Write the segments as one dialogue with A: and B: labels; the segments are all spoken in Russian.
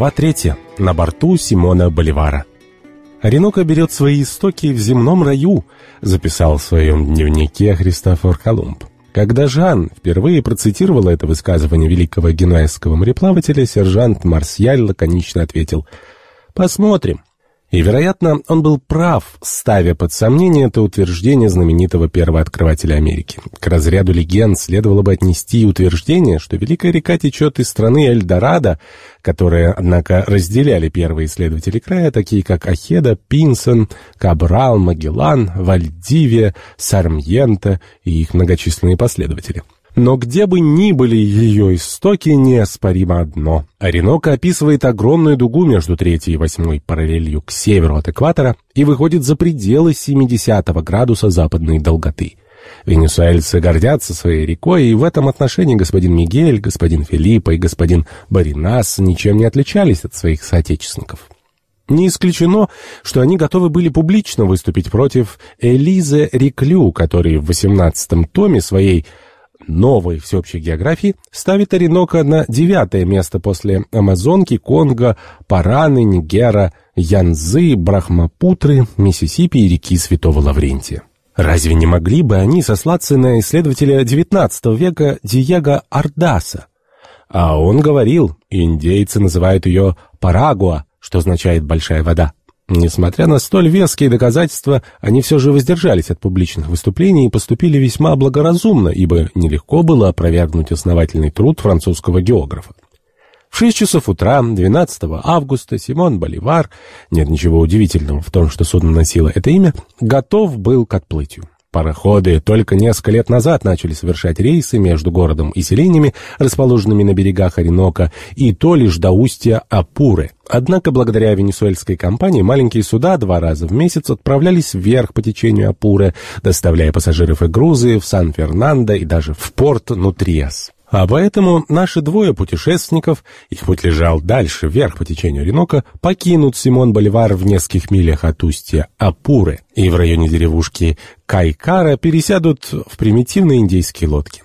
A: Глава 3. На борту Симона Боливара. «Оренока берет свои истоки в земном раю», — записал в своем дневнике Христофор Колумб. Когда Жан впервые процитировал это высказывание великого генуэзского мореплавателя, сержант Марсиаль лаконично ответил «Посмотрим». И, вероятно, он был прав, ставя под сомнение это утверждение знаменитого первооткрывателя Америки. К разряду легенд следовало бы отнести утверждение, что Великая река течет из страны Эльдорадо, которые, однако, разделяли первые исследователи края, такие как Ахеда, Пинсон, Кабрал, Магеллан, Вальдивия, Сармьента и их многочисленные последователи. Но где бы ни были ее истоки, неоспоримо одно. Оренока описывает огромную дугу между третьей и восьмой параллелью к северу от экватора и выходит за пределы 70 градуса западной долготы. Венесуэльцы гордятся своей рекой, и в этом отношении господин Мигель, господин Филиппо и господин Баринас ничем не отличались от своих соотечественников. Не исключено, что они готовы были публично выступить против Элизы Реклю, который в 18 томе своей новой всеобщей географии ставит Оренока на девятое место после Амазонки, Конго, Параны, Нигера, Янзы, Брахмапутры, Миссисипи и реки Святого Лаврентия. Разве не могли бы они сослаться на исследователя XIX века Диего Ардаса? А он говорил, индейцы называют ее Парагуа, что означает «большая вода». Несмотря на столь веские доказательства, они все же воздержались от публичных выступлений и поступили весьма благоразумно, ибо нелегко было опровергнуть основательный труд французского географа. В 6 часов утра 12 августа Симон Боливар, нет ничего удивительного в том, что судно носило это имя, готов был к отплытию. Пароходы только несколько лет назад начали совершать рейсы между городом и селениями, расположенными на берегах Оренока, и то лишь до устья Апуры. Однако, благодаря венесуэльской компании, маленькие суда два раза в месяц отправлялись вверх по течению Апуры, доставляя пассажиров и грузы в Сан-Фернандо и даже в порт Нутриас. А поэтому наши двое путешественников, их путь лежал дальше, вверх по течению Ренока, покинут Симон Боливар в нескольких милях от устья Апуры и в районе деревушки Кайкара пересядут в примитивные индейские лодки.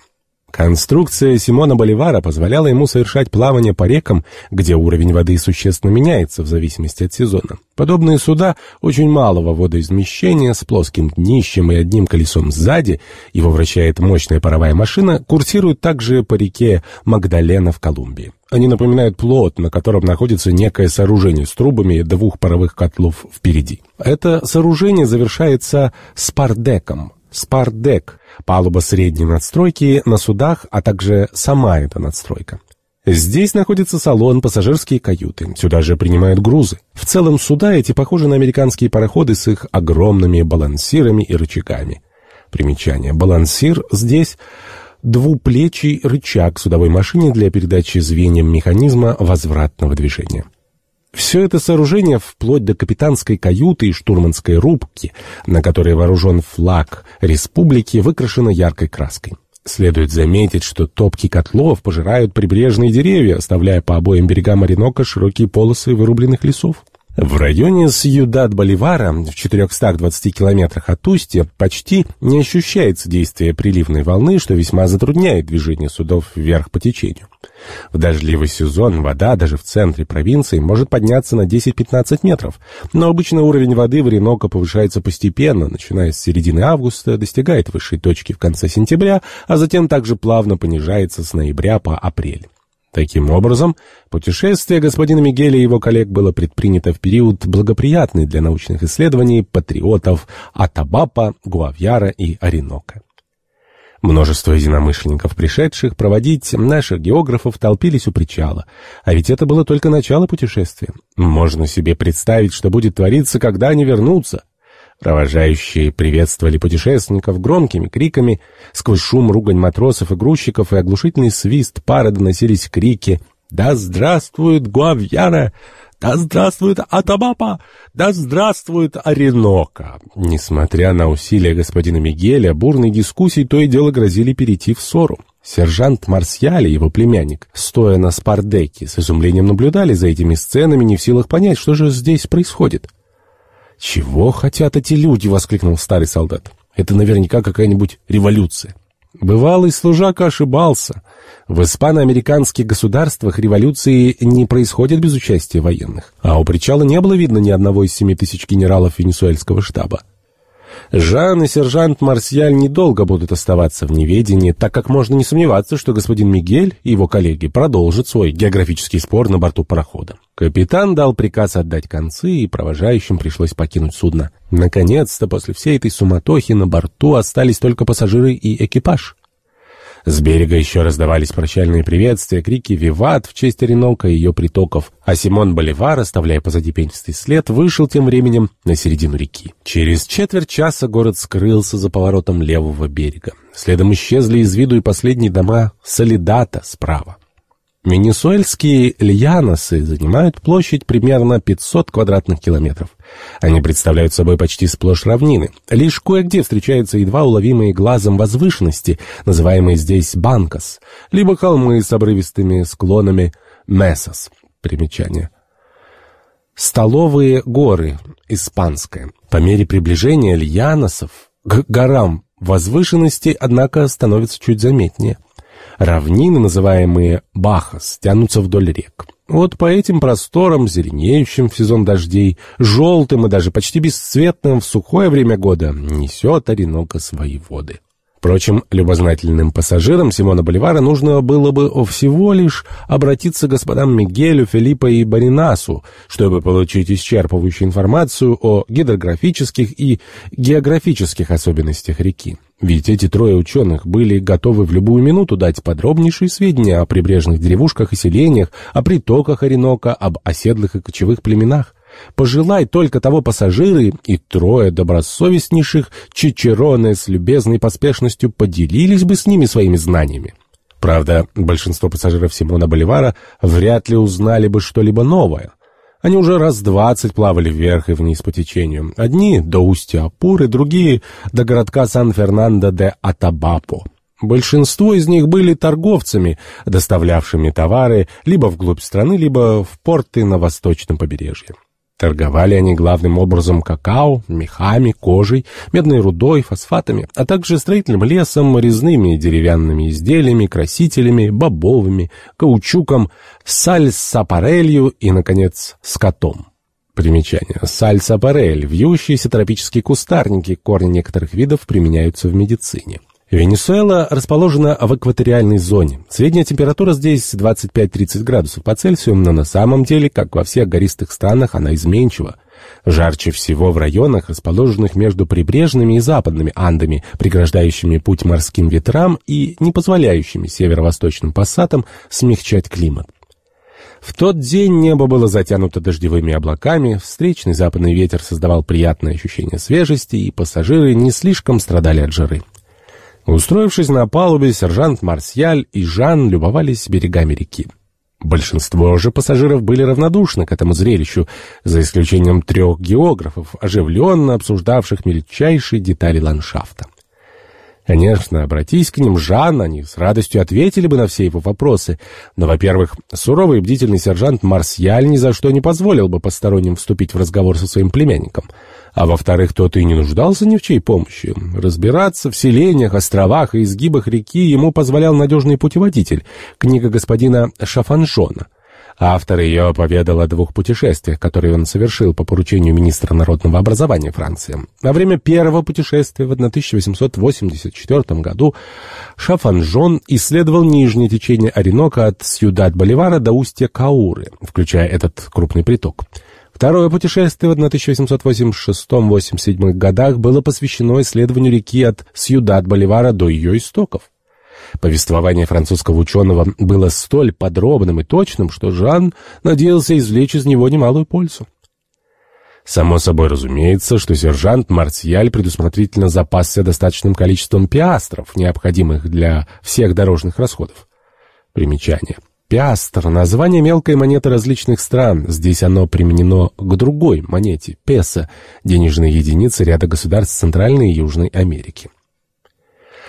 A: Конструкция Симона Боливара позволяла ему совершать плавание по рекам, где уровень воды существенно меняется в зависимости от сезона. Подобные суда очень малого водоизмещения с плоским днищем и одним колесом сзади, его вращает мощная паровая машина, курсируют также по реке Магдалена в Колумбии. Они напоминают плот, на котором находится некое сооружение с трубами двух паровых котлов впереди. Это сооружение завершается спардеком, спардек, палуба средней надстройки на судах, а также сама эта надстройка. Здесь находится салон, пассажирские каюты. Сюда же принимают грузы. В целом суда эти похожи на американские пароходы с их огромными балансирами и рычагами. Примечание. Балансир здесь двуплечий рычаг судовой машине для передачи звеньям механизма возвратного движения. Все это сооружение, вплоть до капитанской каюты и штурманской рубки, на которой вооружен флаг республики, выкрашено яркой краской. Следует заметить, что топки котлов пожирают прибрежные деревья, оставляя по обоим берегам Оренока широкие полосы вырубленных лесов. В районе Сьюдад-Боливара, в 420 километрах от устья, почти не ощущается действие приливной волны, что весьма затрудняет движение судов вверх по течению. В дождливый сезон вода даже в центре провинции может подняться на 10-15 метров, но обычно уровень воды в Ореноко повышается постепенно, начиная с середины августа, достигает высшей точки в конце сентября, а затем также плавно понижается с ноября по апрель. Таким образом, путешествие господина Мигеля и его коллег было предпринято в период благоприятный для научных исследований патриотов Атабапа, Гуавьяра и Оренока. Множество единомышленников, пришедших проводить наших географов, толпились у причала. А ведь это было только начало путешествия. Можно себе представить, что будет твориться, когда они вернутся. Провожающие приветствовали путешественников громкими криками. Сквозь шум ругань матросов и грузчиков и оглушительный свист пара доносились крики «Да здравствует Гуавьяра! Да здравствует Атабапа! Да здравствует Оренока!» Несмотря на усилия господина Мигеля, бурные дискуссии то и дело грозили перейти в ссору. Сержант Марсиали, его племянник, стоя на спардеке, с изумлением наблюдали за этими сценами, не в силах понять, что же здесь происходит. «Чего хотят эти люди?» — воскликнул старый солдат. «Это наверняка какая-нибудь революция». Бывалый служака ошибался. В испано-американских государствах революции не происходят без участия военных, а у причала не было видно ни одного из семи тысяч генералов венесуэльского штаба. Жан и сержант Марсиаль недолго будут оставаться в неведении, так как можно не сомневаться, что господин Мигель и его коллеги продолжат свой географический спор на борту парохода. Капитан дал приказ отдать концы, и провожающим пришлось покинуть судно. Наконец-то, после всей этой суматохи, на борту остались только пассажиры и экипаж. С берега еще раздавались прощальные приветствия, крики «Виват» в честь Оренока и ее притоков, а Симон Боливар, оставляя позади пенистый след, вышел тем временем на середину реки. Через четверть часа город скрылся за поворотом левого берега. Следом исчезли из виду и последние дома Солидата справа. Венесуэльские льяносы занимают площадь примерно 500 квадратных километров. Они представляют собой почти сплошь равнины. Лишь кое-где встречаются едва уловимые глазом возвышенности, называемые здесь банкас, либо холмы с обрывистыми склонами месос. Примечание. Столовые горы, испанское. По мере приближения льяносов к горам возвышенности, однако, становится чуть заметнее. Равнины, называемые Бахас, тянутся вдоль рек. Вот по этим просторам, зеленеющим в сезон дождей, желтым и даже почти бесцветным в сухое время года, несет Оренока свои воды. Впрочем, любознательным пассажирам Симона Боливара нужно было бы всего лишь обратиться к господам Мигелю, Филиппо и Баринасу, чтобы получить исчерпывающую информацию о гидрографических и географических особенностях реки. Ведь эти трое ученых были готовы в любую минуту дать подробнейшие сведения о прибрежных деревушках и селениях, о притоках Оренока, об оседлых и кочевых племенах. Пожелай только того пассажиры, и трое добросовестнейших чичероны с любезной поспешностью поделились бы с ними своими знаниями. Правда, большинство пассажиров Симона Боливара вряд ли узнали бы что-либо новое. Они уже раз двадцать плавали вверх и вниз по течению. Одни до устья Апуры, другие до городка Сан-Фернандо де Атабапо. Большинство из них были торговцами, доставлявшими товары либо вглубь страны, либо в порты на восточном побережье. Торговали они главным образом какао, мехами, кожей, медной рудой, фосфатами, а также строительным лесом, резными деревянными изделиями, красителями, бобовыми, каучуком, сальсапарелью и, наконец, скотом. Примечание. Сальсапарель – вьющиеся тропические кустарники, корни некоторых видов применяются в медицине. Венесуэла расположена в экваториальной зоне. Средняя температура здесь 25-30 градусов по Цельсию, но на самом деле, как во всех гористых странах, она изменчива. Жарче всего в районах, расположенных между прибрежными и западными Андами, преграждающими путь морским ветрам и не позволяющими северо-восточным пассатам смягчать климат. В тот день небо было затянуто дождевыми облаками, встречный западный ветер создавал приятное ощущение свежести, и пассажиры не слишком страдали от жары. Устроившись на палубе, сержант Марсиаль и Жан любовались берегами реки. Большинство же пассажиров были равнодушны к этому зрелищу, за исключением трех географов, оживленно обсуждавших мельчайшие детали ландшафта. Конечно, обратись к ним Жан, они с радостью ответили бы на все его вопросы. Но, во-первых, суровый и бдительный сержант Марсиаль ни за что не позволил бы посторонним вступить в разговор со своим племянником. А во-вторых, тот и не нуждался ни в чьей помощи. Разбираться в селениях, островах и изгибах реки ему позволял надежный путеводитель, книга господина Шафанжона. Автор ее поведал о двух путешествиях, которые он совершил по поручению министра народного образования Франции. Во время первого путешествия в 1884 году Шафанжон исследовал нижнее течение Оренока от Сьюдад-Боливара до устья Кауры, включая этот крупный приток. Второе путешествие в 1886-87 годах было посвящено исследованию реки от Сьюдад-Боливара до ее истоков. Повествование французского ученого было столь подробным и точным, что Жан надеялся извлечь из него немалую пользу. Само собой разумеется, что сержант Марсиаль предусмотрительно запасся достаточным количеством пиастров, необходимых для всех дорожных расходов. Примечание. Пиастр — название мелкой монеты различных стран. Здесь оно применено к другой монете — песо, денежной единицы ряда государств Центральной и Южной Америки.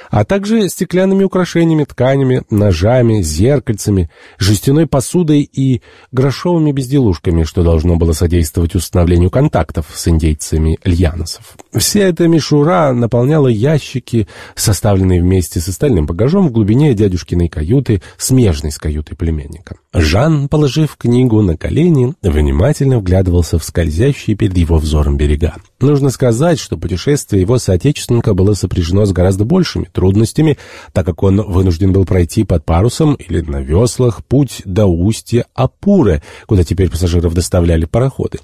A: А также стеклянными украшениями, тканями, ножами, зеркальцами, жестяной посудой и грошовыми безделушками, что должно было содействовать установлению контактов с индейцами льяносов. Вся эта мишура наполняла ящики, составленные вместе с остальным багажом в глубине дядюшкиной каюты, смежной с каютой племянника. Жан, положив книгу на колени, внимательно вглядывался в скользящие перед его взором берега. Нужно сказать, что путешествие его соотечественника было сопряжено с гораздо большими трудностями, так как он вынужден был пройти под парусом или на веслах путь до устья Апуры, куда теперь пассажиров доставляли пароходы.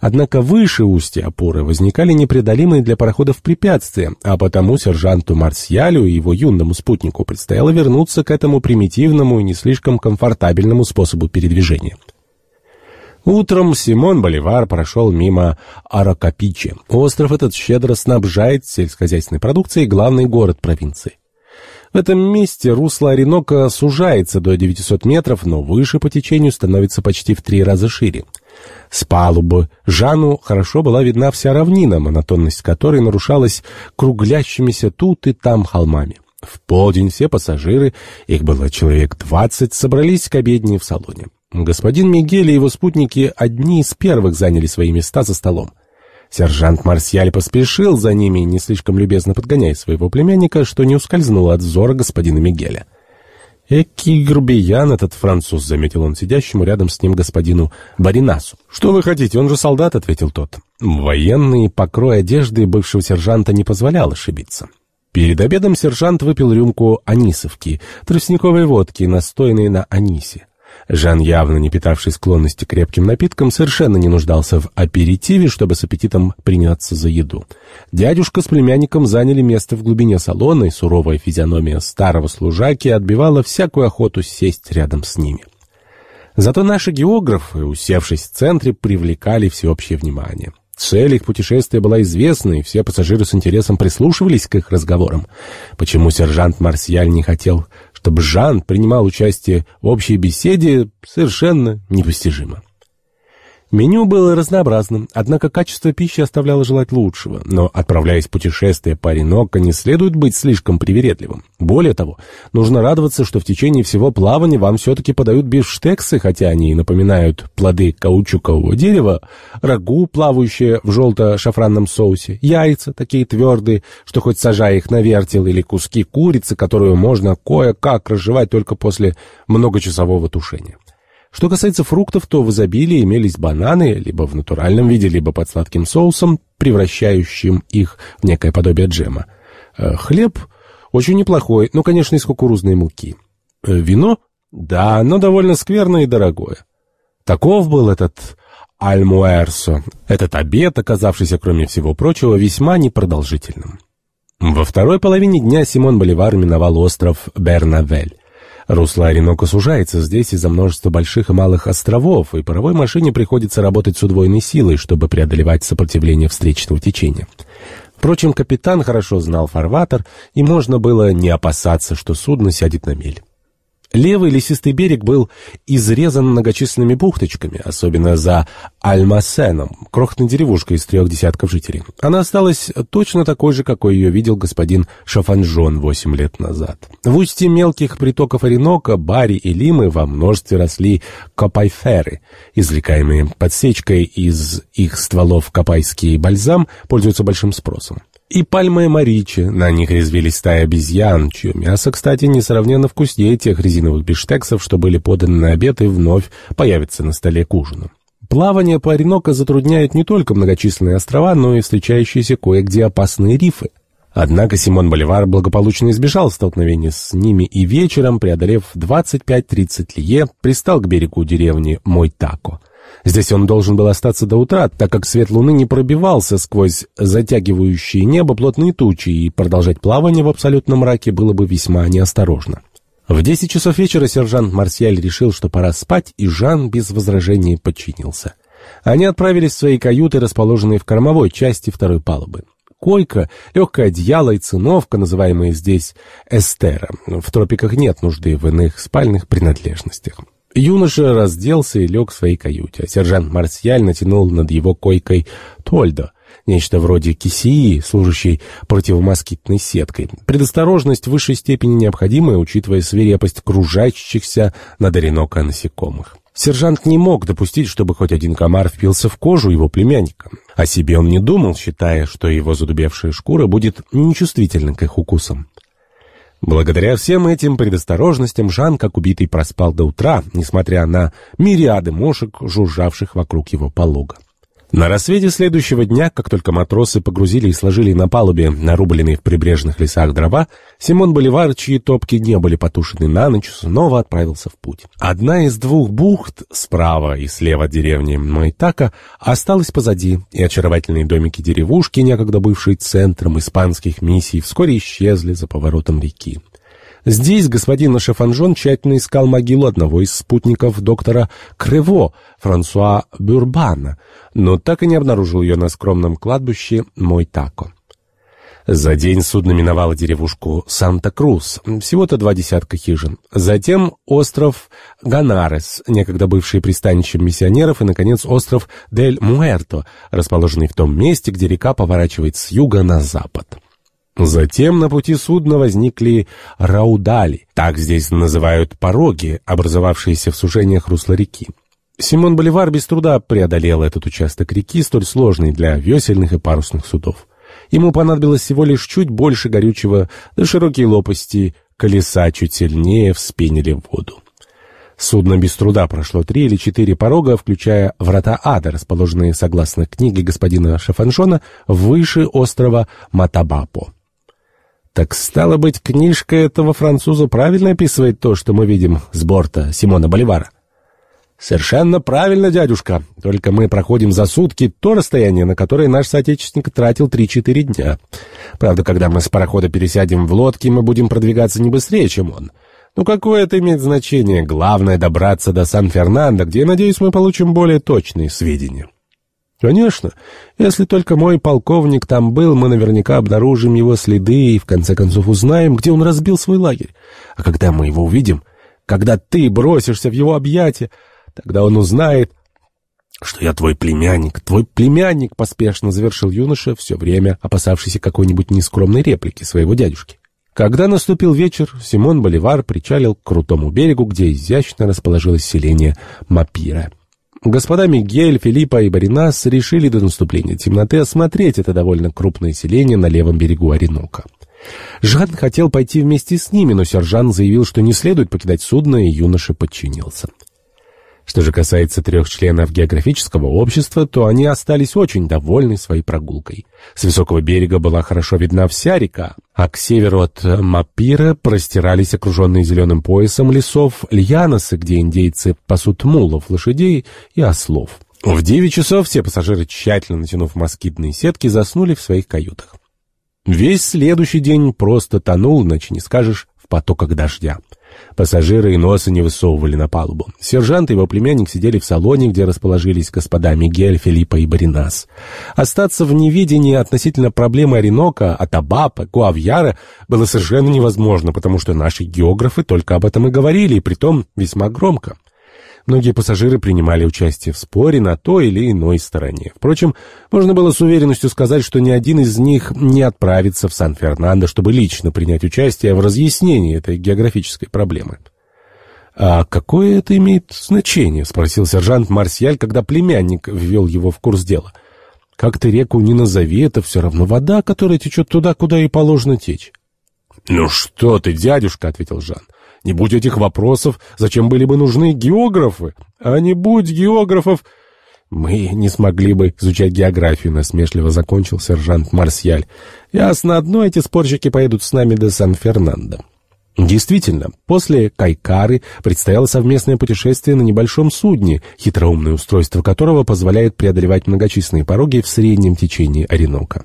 A: Однако выше устья Апуры возникали непреодолимые для пароходов препятствия, а потому сержанту Марсиалю и его юному спутнику предстояло вернуться к этому примитивному и не слишком комфортабельному способу передвижения. Утром Симон Боливар прошел мимо Аракапичи. Остров этот щедро снабжает сельскохозяйственной продукцией главный город провинции. В этом месте русло Оренока сужается до 900 метров, но выше по течению становится почти в три раза шире. С палубы Жану хорошо была видна вся равнина, монотонность которой нарушалась круглящимися тут и там холмами. В полдень все пассажиры, их было человек двадцать, собрались к обедне в салоне. Господин Мигель и его спутники одни из первых заняли свои места за столом. Сержант Марсиаль поспешил за ними, не слишком любезно подгоняя своего племянника, что не ускользнуло от взора господина Мигеля. «Экий грубиян этот француз», — заметил он сидящему рядом с ним господину Баринасу. «Что вы хотите? Он же солдат», — ответил тот. Военный покрой одежды бывшего сержанта не позволял ошибиться. Перед обедом сержант выпил рюмку анисовки, тростниковой водки, настойной на анисе. Жан, явно не питавший склонности к крепким напиткам, совершенно не нуждался в аперитиве, чтобы с аппетитом приняться за еду. Дядюшка с племянником заняли место в глубине салона, и суровая физиономия старого служаки отбивала всякую охоту сесть рядом с ними. Зато наши географы, усевшись в центре, привлекали всеобщее внимание. Цель их путешествия была известна, и все пассажиры с интересом прислушивались к их разговорам. Почему сержант Марсиаль не хотел чтобы Жан принимал участие в общей беседе, совершенно непостижимо. Меню было разнообразным, однако качество пищи оставляло желать лучшего. Но, отправляясь в путешествие по Ореноко, не следует быть слишком привередливым. Более того, нужно радоваться, что в течение всего плавания вам все-таки подают бифштексы, хотя они и напоминают плоды каучукового дерева, рагу, плавающее в желто-шафранном соусе, яйца, такие твердые, что хоть сажая их на вертел, или куски курицы, которую можно кое-как разжевать только после многочасового тушения. Что касается фруктов, то в изобилии имелись бананы, либо в натуральном виде, либо под сладким соусом, превращающим их в некое подобие джема. Э, хлеб очень неплохой, но, конечно, из кукурузной муки. Э, вино? Да, но довольно скверное и дорогое. Таков был этот альмуэрсо, этот обед, оказавшийся, кроме всего прочего, весьма непродолжительным. Во второй половине дня Симон Боливар миновал остров Бернавель. Русло Оренока сужается здесь из-за множества больших и малых островов, и паровой машине приходится работать с удвоенной силой, чтобы преодолевать сопротивление встречного течения. Впрочем, капитан хорошо знал фарватер, и можно было не опасаться, что судно сядет на мель. Левый лесистый берег был изрезан многочисленными бухточками, особенно за Альмасеном, крохотной деревушкой из трех десятков жителей. Она осталась точно такой же, какой ее видел господин Шафанжон восемь лет назад. В устье мелких притоков Оренока, Бари и Лимы во множестве росли копайферы, извлекаемые подсечкой из их стволов копайский бальзам, пользуются большим спросом и пальмы маричи. На них резвились стаи обезьян, чье мясо, кстати, несравненно вкуснее тех резиновых биштексов, что были поданы на обед и вновь появятся на столе к ужину. Плавание по Ореноко затрудняет не только многочисленные острова, но и встречающиеся кое-где опасные рифы. Однако Симон Боливар благополучно избежал столкновения с ними и вечером, преодолев 25-30 лье, пристал к берегу деревни Мойтако. Здесь он должен был остаться до утра, так как свет луны не пробивался сквозь затягивающее небо плотные тучи, и продолжать плавание в абсолютном мраке было бы весьма неосторожно. В десять часов вечера сержант Марсиаль решил, что пора спать, и Жан без возражений подчинился. Они отправились в свои каюты, расположенные в кормовой части второй палубы. Койка, легкое одеяло и циновка, называемые здесь эстера. В тропиках нет нужды в иных спальных принадлежностях. Юноша разделся и лег в своей каюте, а сержант Марсиаль натянул над его койкой Тольдо, нечто вроде кисии, служащей противомоскитной сеткой. Предосторожность в высшей степени необходимая, учитывая свирепость кружащихся над Оренока насекомых. Сержант не мог допустить, чтобы хоть один комар впился в кожу его племянника. О себе он не думал, считая, что его задубевшая шкура будет нечувствительна к их укусам. Благодаря всем этим предосторожностям Жан, как убитый, проспал до утра, несмотря на мириады мошек, жужжавших вокруг его полога. На рассвете следующего дня, как только матросы погрузили и сложили на палубе нарубленные в прибрежных лесах дрова, Симон Боливар, чьи топки не были потушены на ночь, снова отправился в путь. Одна из двух бухт, справа и слева от деревни Майтака, осталась позади, и очаровательные домики деревушки, некогда бывшие центром испанских миссий, вскоре исчезли за поворотом реки. Здесь господин Шефанжон тщательно искал могилу одного из спутников доктора Крево, Франсуа Бюрбана, но так и не обнаружил ее на скромном кладбище Мойтако. За день судно миновало деревушку Санта-Крус, всего-то два десятка хижин. Затем остров Ганарес, некогда бывший пристанищем миссионеров, и, наконец, остров Дель Муэрто, расположенный в том месте, где река поворачивает с юга на запад. Затем на пути судна возникли раудали, так здесь называют пороги, образовавшиеся в сужениях русла реки. Симон Боливар без труда преодолел этот участок реки, столь сложный для весельных и парусных судов. Ему понадобилось всего лишь чуть больше горючего, да широкие лопасти колеса чуть сильнее вспенили воду. Судно без труда прошло три или четыре порога, включая врата ада, расположенные, согласно книге господина Шафаншона, выше острова Матабапо. Так стало быть, книжка этого француза правильно описывает то, что мы видим с борта Симона Боливара? Совершенно правильно, дядюшка. Только мы проходим за сутки то расстояние, на которое наш соотечественник тратил 3-4 дня. Правда, когда мы с парохода пересядем в лодки, мы будем продвигаться не быстрее, чем он. Ну какое это имеет значение? Главное добраться до Сан-Фернандо, где, надеюсь, мы получим более точные сведения. Конечно, если только мой полковник там был, мы наверняка обнаружим его следы и в конце концов узнаем, где он разбил свой лагерь. А когда мы его увидим, когда ты бросишься в его объятия, тогда он узнает, что я твой племянник, твой племянник, поспешно завершил юноша, все время опасавшийся какой-нибудь нескромной реплики своего дядюшки. Когда наступил вечер, Симон Боливар причалил к крутому берегу, где изящно расположилось селение Мапира. Господа Мигель, Филиппа и Баринас решили до наступления темноты осмотреть это довольно крупное селение на левом берегу Оренока. Жан хотел пойти вместе с ними, но сержант заявил, что не следует покидать судно, и юноша подчинился. Что же касается трех членов географического общества, то они остались очень довольны своей прогулкой. С высокого берега была хорошо видна вся река, а к северу от Мапира простирались окруженные зеленым поясом лесов Льяносы, где индейцы пасут мулов, лошадей и ослов. В девять часов все пассажиры, тщательно натянув москитные сетки, заснули в своих каютах. Весь следующий день просто тонул, иначе не скажешь, в потоках дождя. Пассажиры и носа не высовывали на палубу. Сержант и его племянник сидели в салоне, где расположились господа Мигель, Филиппа и Баринас. Остаться в неведении относительно проблемы Оренока, Атабапа, Гуавьяра было совершенно невозможно, потому что наши географы только об этом и говорили, и притом весьма громко. Многие пассажиры принимали участие в споре на той или иной стороне. Впрочем, можно было с уверенностью сказать, что ни один из них не отправится в Сан-Фернандо, чтобы лично принять участие в разъяснении этой географической проблемы. «А какое это имеет значение?» — спросил сержант Марсиаль, когда племянник ввел его в курс дела. «Как ты реку не назови, это все равно вода, которая течет туда, куда и положено течь». «Ну что ты, дядюшка!» — ответил Жан. Не будь этих вопросов, зачем были бы нужны географы? А не будь географов... Мы не смогли бы изучать географию, насмешливо закончил сержант Марсиаль. Ясно одно, эти спорщики поедут с нами до Сан-Фернандо. Действительно, после Кайкары предстояло совместное путешествие на небольшом судне, хитроумное устройство которого позволяет преодолевать многочисленные пороги в среднем течении Оренока.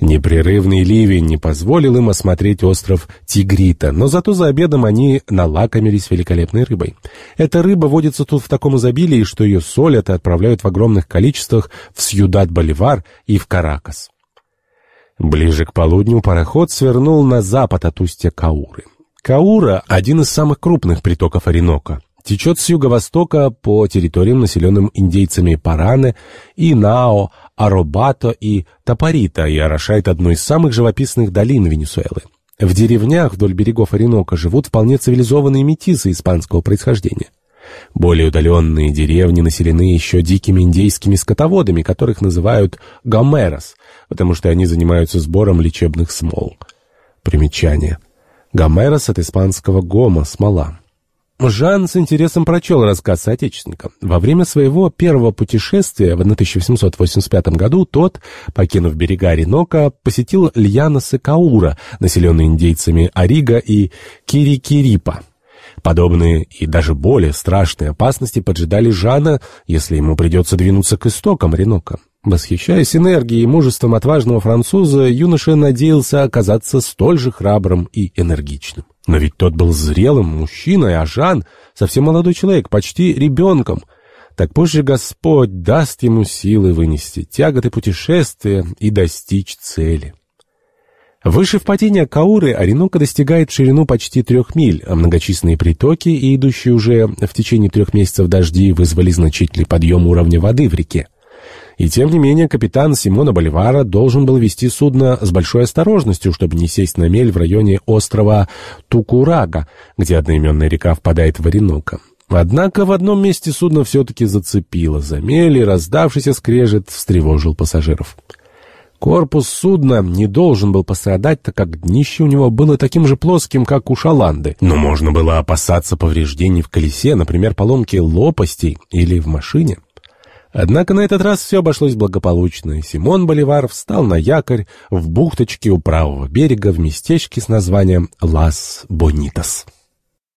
A: Непрерывный ливень не позволил им осмотреть остров Тигрита, но зато за обедом они налакомились великолепной рыбой. Эта рыба водится тут в таком изобилии, что ее солят и отправляют в огромных количествах в Сьюдад-Боливар и в Каракас. Ближе к полудню пароход свернул на запад от устья Кауры. Каура — один из самых крупных притоков Оренока. Течет с юго-востока по территориям, населенным индейцами Паране и Нао, Аробато и Тапарита и орошает одну из самых живописных долин Венесуэлы. В деревнях вдоль берегов Оренока живут вполне цивилизованные метисы испанского происхождения. Более удаленные деревни населены еще дикими индейскими скотоводами, которых называют гомерос, потому что они занимаются сбором лечебных смол. Примечание. Гомерос от испанского гома – смола. Жан с интересом прочел рассказ соотечественника. Во время своего первого путешествия в 1885 году тот, покинув берега Оренока, посетил Льянос и Каура, населенные индейцами Арига и Кирикирипа. Подобные и даже более страшные опасности поджидали Жана, если ему придется двинуться к истокам Ренока. Восхищаясь энергией и мужеством отважного француза, юноша надеялся оказаться столь же храбрым и энергичным. Но ведь тот был зрелым мужчиной, а Жан — совсем молодой человек, почти ребенком. Так пусть же Господь даст ему силы вынести тяготы путешествия и достичь цели. Выше впадения Кауры Оренока достигает ширину почти трех миль, а многочисленные притоки и идущие уже в течение трех месяцев дожди вызвали значительный подъем уровня воды в реке. И тем не менее капитан Симона Боливара должен был вести судно с большой осторожностью, чтобы не сесть на мель в районе острова Тукурага, где одноименная река впадает в Ориноко. Однако в одном месте судно все-таки зацепило за мель, и раздавшийся скрежет встревожил пассажиров. Корпус судна не должен был пострадать, так как днище у него было таким же плоским, как у шаланды. Но можно было опасаться повреждений в колесе, например, поломки лопастей или в машине. Однако на этот раз все обошлось благополучно, и Симон Боливар встал на якорь в бухточке у правого берега в местечке с названием Лас-Бонитас.